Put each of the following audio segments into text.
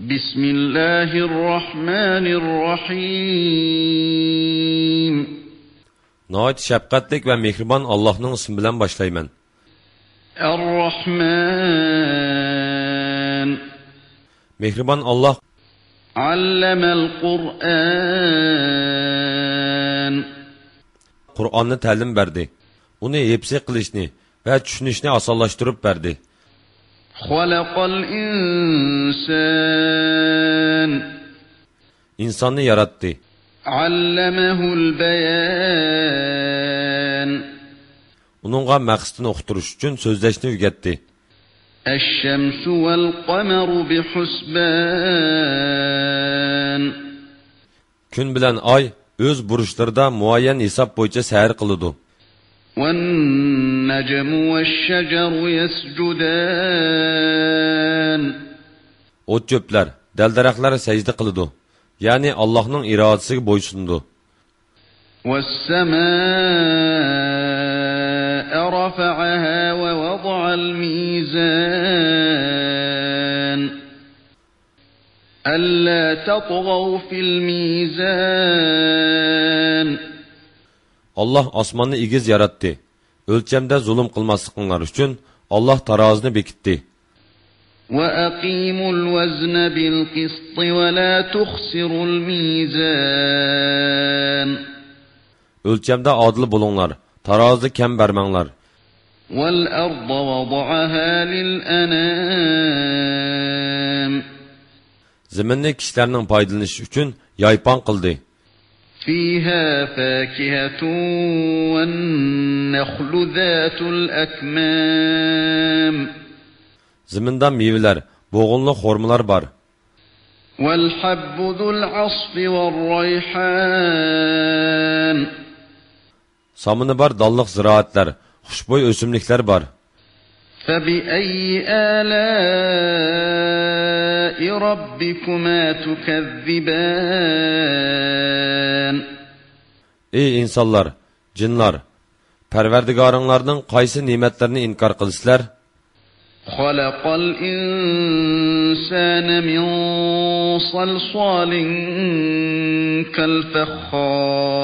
بسم الله الرحمن الرحيم Nəhayət şəfqətlik və mehriban Allah'ın ismi bilan başlayman. الرحمن Mehriban Allah علم القرآن Qur'onni ta'lim berdi. Uni hepsi qilishni va tushunishni osonlashtirib berdi. خلق الإنسان Insonni yaratdi. علمه البيان Uningga maqsadini uqtirish uchun so'zlashni o'rgatdi. الشمس والقمر بحسبان Kun bilan oy o'z burishlarida muayyan والنجم والشجر يسجدان O't cho'plar, dal-daraxtlar sajda qiladi. Ya'ni Allohning irodasiga bo'ysunadi. والسماء رفعها ووضع الميزان ألا تطغوا في الميزان Allah osmonni egiz yaratdi. O'lchamda zulm qilmasliklaringiz uchun Alloh tarozini bekitdi. وأقيموا الوزن بالقسط ولا تخسروا الميزان O'lchamda odil bo'linglar. Tarozida kam bermanglar. والأرض وضعها للأنام Zaminni kishilarning foydalanishi uchun yaypon qildi. فيها فاكهة والنخل ذات الأكمام Zaminda mevalar, bo'g'inli xurmalar bor. والحب ذو العصف والريحان Samini bor dalliq ziroatlar, xushbo'y o'simliklar bor. فبأي آلاء ربكما تكذبان Ey insonlar, jinlar, Parvardigoringlarning qaysi ne'matlarini inkor qilsizlar? خلق الإنسان من صلصال كالفخار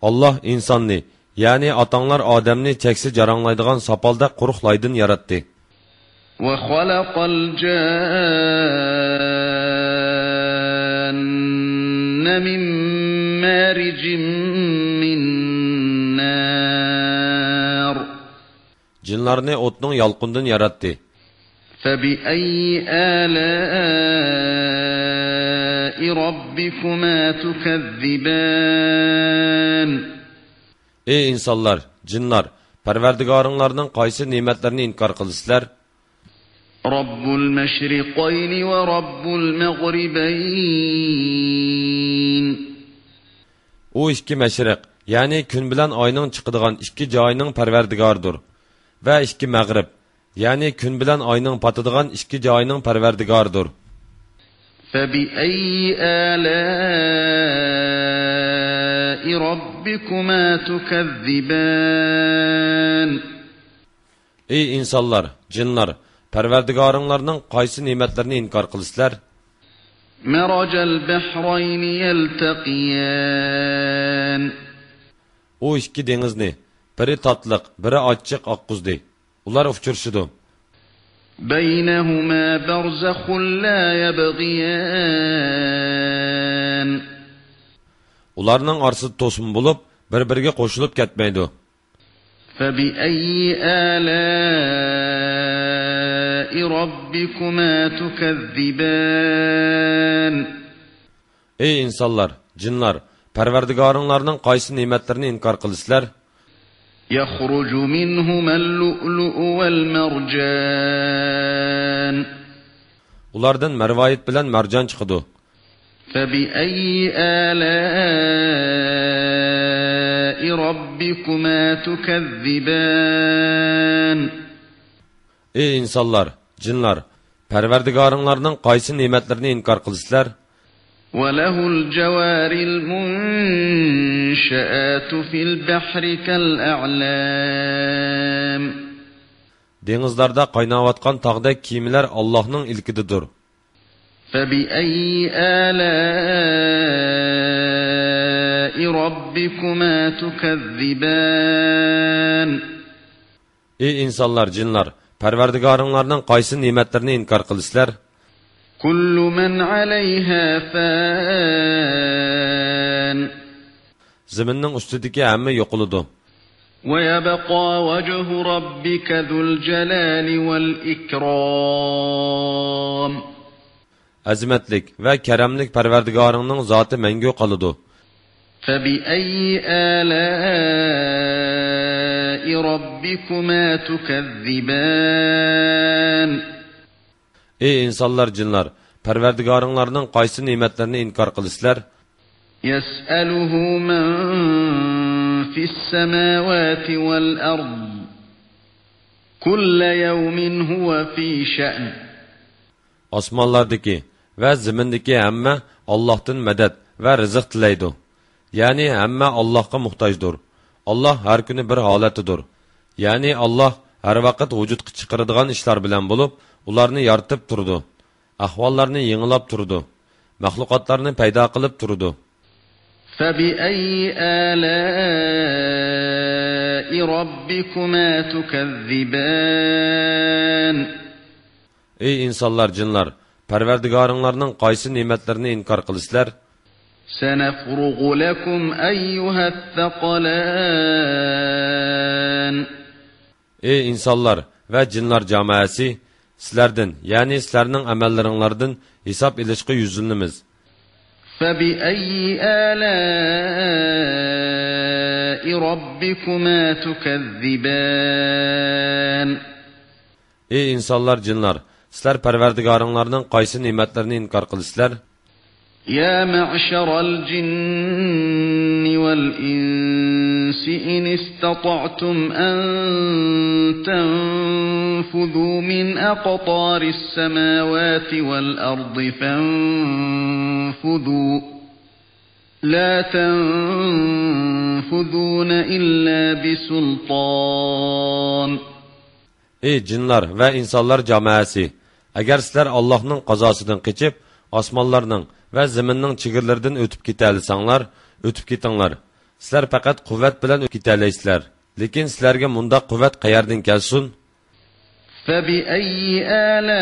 Alloh insonni, ya'ni otanglar odamni cheksiz jaranglaydigan sopolda quruq laydin yaratdi. وخلق الجان من مارج من نار Jinlarni o'tning yalqundan yaratdi. فبأي آلاء ربكما تكذبان Ey insonlar, jinlar, Parvardigoringlarning qaysi ne'matlarini inkor qilsizlar? رب المشرقين ورب المغربين U ikki mashriq, ya'ni kun bilan oyning chiqadigan ikki joyining Parvardigoridir. Va ikki mag'rib, ya'ni kun bilan oyning patadigan ikki joyining Parvardigoridir. فبأي آلاء ربكما تكذبان Ey insonlar, jinlar, Parvardigoringlarning qaysi ne'matlarini inkor qilsizlar? مرج البحرين يلتقيان U ikki dengizni, biri tatliq, biri ochiq oqquzdi. Ular uchrashidi. بينهما برزخ لا يبغيان Ularning orasida to'sin bo'lib, bir-biriga qo'shilib ketmaydi. فبأي آلاء ربكما تكذبان Ey insonlar, jinlar, Parvardigoringlarning qaysi ne'matlarini inkor qilsizlar? يخرج منهما اللؤلؤ والمرجان Ulardan marvoyit bilan marjon chiqadi. فبأي آلاء ربكما تكذبان Ey insonlar, jinlar, Parvardigoringlarning qaysi ne'matlarini inkor qilsizlar? وله الجوار المنشآت في البحر كالأعلام Dengizlarda qaynayotgan tog'dek kiyimlar Allohning ilkididir. فبأي آلاء ربكما تكذبان Ey insanlar, cinler, Pərverdigarınlarının qaysı nimətlərini inkar qılısılar? Kullu men aleyhə fân. Ziminin üstüdəki əmmi yoxuludu. Və yəbəqa vəcəhu rabbikə zül cəlali vəl ikram. Azimatlik va karamlik Parvardigoringning zoti mangu qoladi. فبأي آلاء ربكما تكذبان Ey insonlar, jinlar, Parvardigoringlarning qaysi ne'matlarini inkor qilasizlar? يسأله من في السماوات والأرض كل يوم هو في شأن Osmonlardagi va zimindagi hamma Allohdan madad va rizq tilaydi. Ya'ni hamma Allohga muhtojdir. Alloh har kuni bir holatidir. Ya'ni Alloh har vaqt vujudga chiqaradigan ishlar bilan bo'lib, ularni yaratib turdi. Ahvollarni yengilab turdi. Mahluqotlarni paydo qilib turdi. فبأي آلاء ربكما تكذبان Ey insonlar, jinlar, Parvardigoringlarning qaysi ne'matlarini inkor qilasizlar? سنفرغ لكم أيها الثقلان Ey insonlar va jinlar jamoasi, sizlardan, ya'ni sizlarning amallaringlardan hisob ilishga yuzlanamiz. فبأي آلاء ربكما تكذبان Ey insonlar, jinlar, sizlar Parvardigoringlarning qaysi ne'matlarini inkor qilasizlar? يا معشر الجن والإنس إن استطعتم أن تنفذوا من أقطار السماوات والأرض فانفذوا لا تنفذون إلا بسلطان Ey jinlar va insonlar jamoasi, agar sizlar Allohning qazosidan qochib, osmonlarning va zaminning chegirlaridan o'tib keta olsanglar, o'tib ketinglar. Sizlar faqat quvvat bilan o'tib keta olaysizlar. Lekin sizlarga mundaq quvvat qayerdan kelsin? فبأي آلاء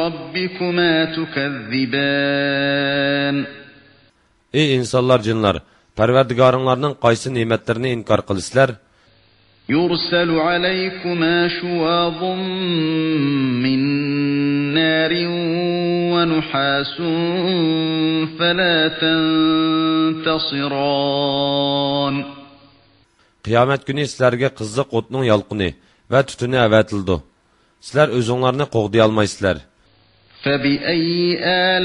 ربكما تكذبان Ey insonlar, jinlar, Parvardigoringlarning qaysi ne'matlarini inkor qilasizlar? يرسل عليكما شواظ من نار ونحاس فلا تنتصران Qiyomat kuni sizlarga qizziq o'tning yolqini va tutuni avatildi. Sizlar o'zinglarni qo'g'diy olmaysizlar. فبأي آلاء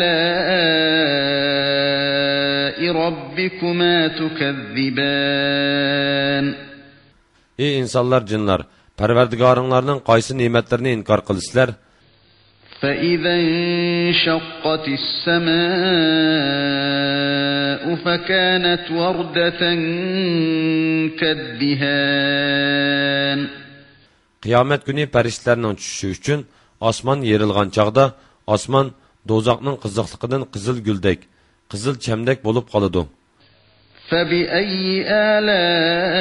ربكما تكذبان Ey insonlar, jinlar, Parvardigoringlarning qaysi ne'matlarini inkor qilasizlar? فإذا انشقت السماء فكانت وردة كالدهان Qiyomat kuni farishtalarning tushishi uchun osmon yerilgan chaqda osmon do'zaxning qiziqligidan qizil guldek, qizil chamdak bo'lib qoladi. فبأي آلاء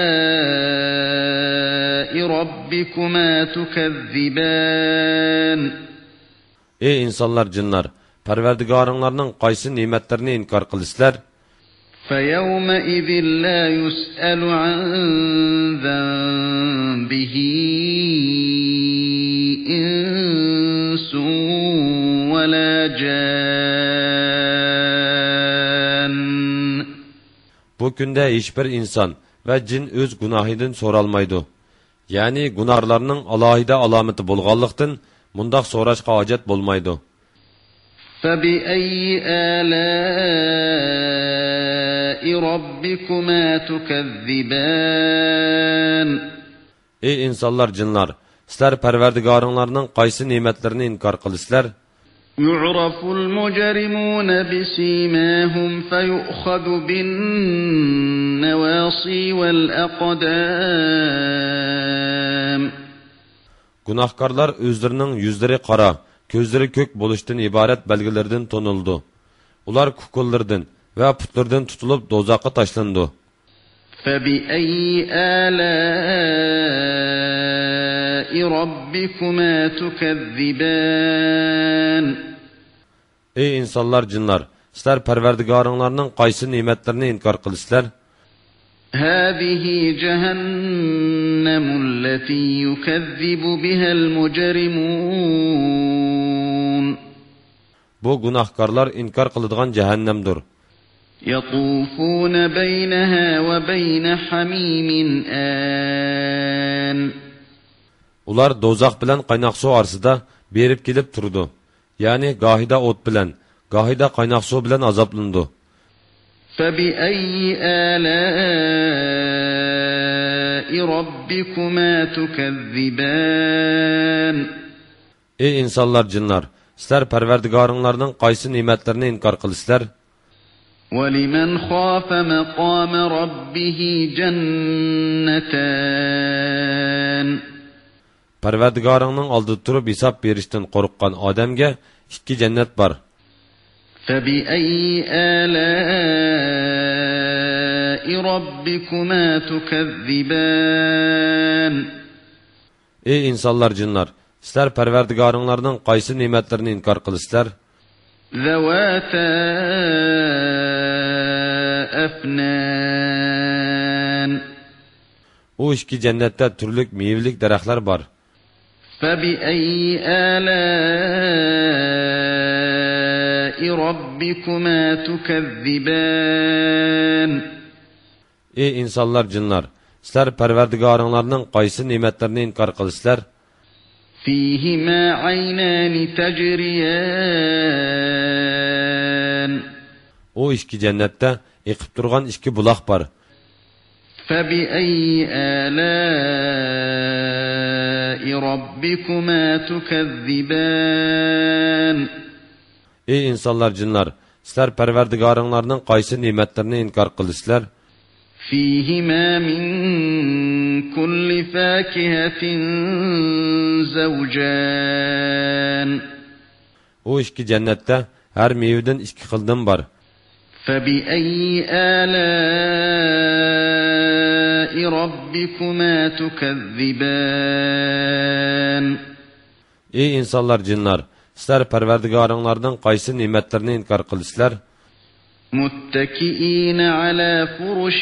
ربكما تكذبان Ey insonlar, jinlar, Parvardigoringlarning qaysi ne'matlarini inkor qilasizlar? فيومئذ لا يسأل عن ذنبه إنس ولا جان Bu kunda hech bir inson va jin o'z gunohidan so'ralmaydi. Ya'ni gunohlarning alohida alomati bo'lganlikdan mundaq so'rashga hojat bo'lmaydi. فبأي آلاء ربكما تكذبان Ey insonlar, jinlar, sizlar Parvardigoringlarning qaysi ne'matlarini inkor qilasizlar? يعرف المجرمون بسيماهم فيؤخذ بالنواصي والأقدام Gunohkorlar o'zlarining yuzlari qora ko'zlari ko'k bo'lishdan iborat belgilardan to'nildi ular kukullardan va putlardan tutilib do'zaxga tashlandi فبأي آلاء ربكما تكذبان ey insonlar jinlar sizlar parvardigoringlarning qaysi ne'matlarini inkor qilasizlar هذه جهنم التي يكذب بها المجرمون bu gunohkorlar inkor qiladigan jahannamdir يطوفون بينها وبين حميم آن ular do'zax bilan qaynoq suv orasida berib kelib turdi ya'ni gohida o't bilan gohida qaynoq suv bilan azoblandi فبأي آلاء ربكما تكذبان ey insonlar jinlar sizlar parvardigoringlarning qaysi ne'matlarini inkor qilasizlar ولمن خاف مقام ربه جنتان parvardigoringning oldida turib hisob berishdan qo'rqqan odamga ikki jannat bor فبأي آلاء ربكما تكذبان ey insonlar jinlar sizlar parvardigoringlarning qaysi ne'matlarini inkor qilasizlar ذواتا أفنان u ikki jannatda turlik mevalik daraxtlar bor فبأي آلاء ربكما تكذبان ey insonlar jinlar sizlar parvardigoringlarning qaysi ne'matlarini inkor qilasizlar فيهما عينان تجريان u ikki jannatda eqib turgan ikki buloq bor فبأي آلاء ربكما تكذبان ey insonlar jinlar sizlar parvardigoringlarning qaysi ne'matlarini inkor qilasizlar فيهما من كل فاكهة زوجان u ikki jannatda har mevadan ikki xildan bor فبأي آلاء ربكما تكذبان ey insonlar jinlar sizlar parvardigoringlarning qaysi ne'matlarini inkor qilasizlar متكئين على فرش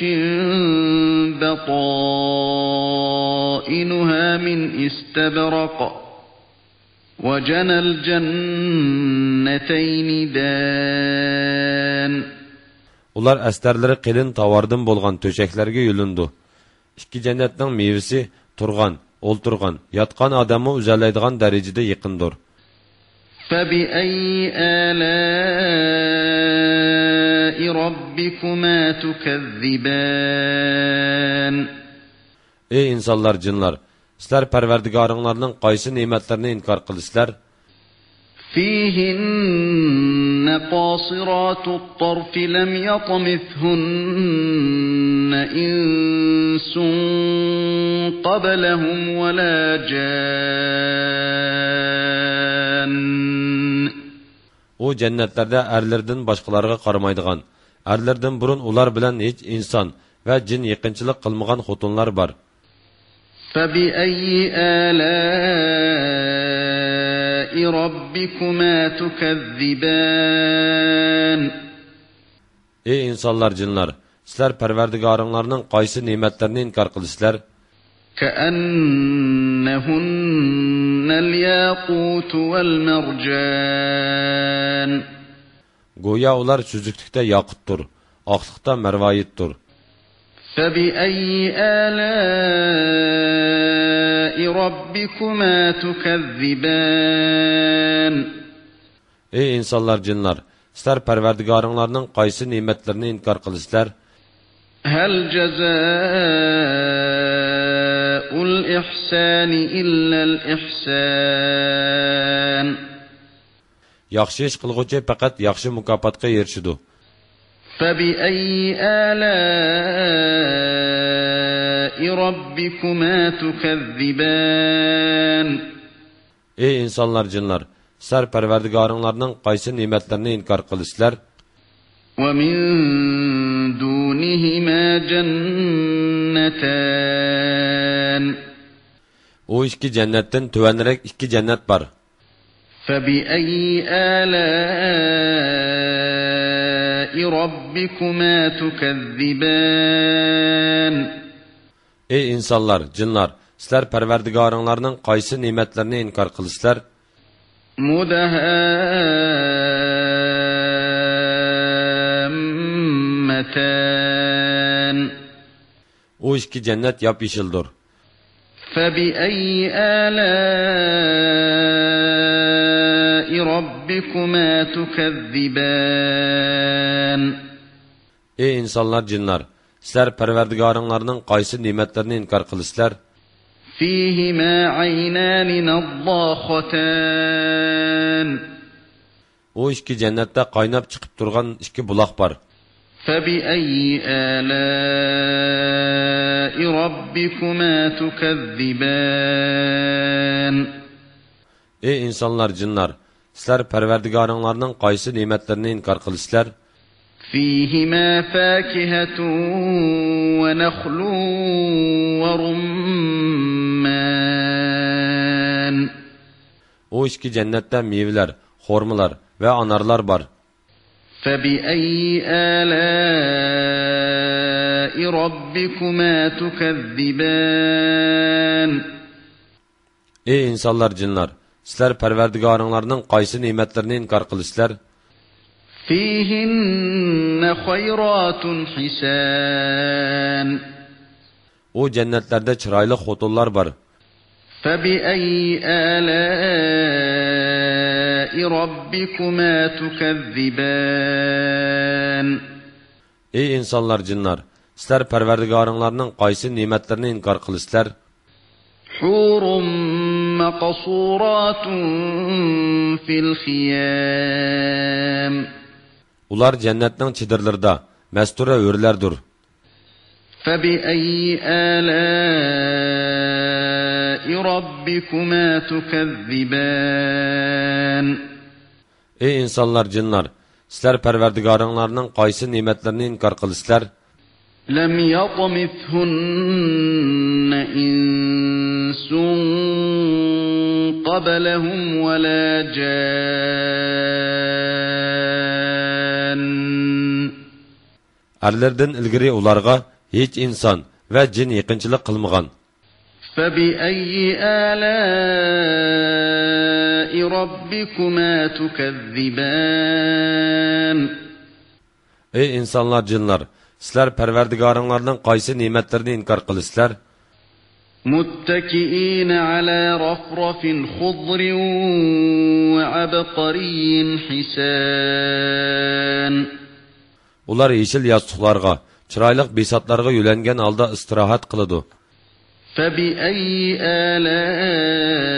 بطائنها من استبرق وجنى الجنتين دان Ular əsərləri qelin tavardan bolğan töçəklərə yolundu. İki cənnətin meyvəsi turğan, olturğan, yatqan adamı üzəlləyidigan dərəcədə yaqındır. فبأي آلاء ربكما تكذبان ey insonlar jinlar sizlar parvardigoringlarning qaysi ne'matlarini inkor qilasizlar فيهن قاصرات الطرف لم يطمثهن إنس قبلهم ولا جان u jannatlarda erlardan boshqalarga qaramaydigan erlardan burun ular bilan hech inson va jin yaqinchilik qilmagan xotinlar bor فبأي آلاء ربكما تكذبان ey insonlar jinlar sizlar parvardigoringlarning qaysi ne'matlarini inkor qilasizlar كأنهن الياقوت والمرجان go'yo ular suzuklikda yoqutdir oqliqda marvoyitdir فبأي آلاء ربكما تكذبان ey insonlar jinlar sizlar parvardigoringlarning qaysi ne'matlarini inkor qilasizlar هل جزاء الإحسان إلا الإحسان yaxshi ish qilg'uchi faqat yaxshi mukofotga erishidi فبأي آلاء ربكما تكذبان ey insonlar jinlar sizlar parvardigoringlarning qaysi ne'matlarini inkor qilasizlar ومن دونهما جنتان u ikki jannatdan tuvanroq ikki jannat bor فبأي آلاء ربكما تكذبان ey insonlar jinlar sizlar parvardigoringlarning qaysi ne'matlarini inkor qilasizlar مدهامتان u ikki jannat yop yeshildir فبأي آلاء ربكما تكذبان ey insonlar jinlar sizlar parvardigoringlarning qaysi ne'matlarini inkor qilasizlar فيهما عينان نضاختان u ikki jannatda qaynab chiqib turgan ikki buloq bor فبأي آلاء ربكما تكذبان ey insonlar jinlar sizlar parvardigoringlarning qaysi ne'matlarini inkor qilasizlar فيهما فاكهة ونخل ورمان u ikki jannatda mevalar xo'rmalar va anarlar bor فبأي آلاء ربكما تكذبان ey insonlar jinlar sizlar parvardigoringlarning qaysi ne'matlarini inkor qilasizlar فيهن خيرات حسان u jannatlarda chiroyli xotinlar bor فبأي آلاء ربكما تكذبان ey insonlar jinlar sizlar parvardigoringlarning qaysi ne'matlarini inkor qilasizlar حور مقصورات في الخيام ular jannatning chidirlarida mastura o'rlardir فبأي آلاء ربكما تكذبان ey insonlar jinlar sizlar parvardigoringlarning qaysi ne'matlarini inkor qilasizlar لم يطمثهن إنس قبلهم ولا جان arlardan ilgari ularga hech inson va jin yaqinchilik qilmagan فبأي آلاء ربكما تكذبان Ey insanlar, cinlar! Sizler perverdigarınlardan kaysi nimetlerini inkar kılıslar. متكئين على رفرف خضر وعبقري حسان Ular yeşil yastıklarga, çıraylık bisatlarga yülengen alda istirahat kılıdı. فبأي آلاء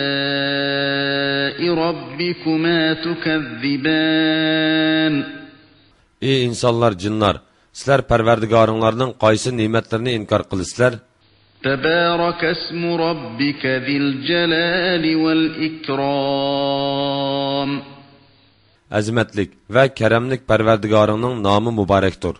ربكما تكذبان ey insonlar jinlar sizlar parvardigoringlarning qaysi ne'matlarini inkor qilasizlar تبارك اسم ربك ذي الجلال والإكرام azimatlik va karamlik parvardigoringning nomi muborakdir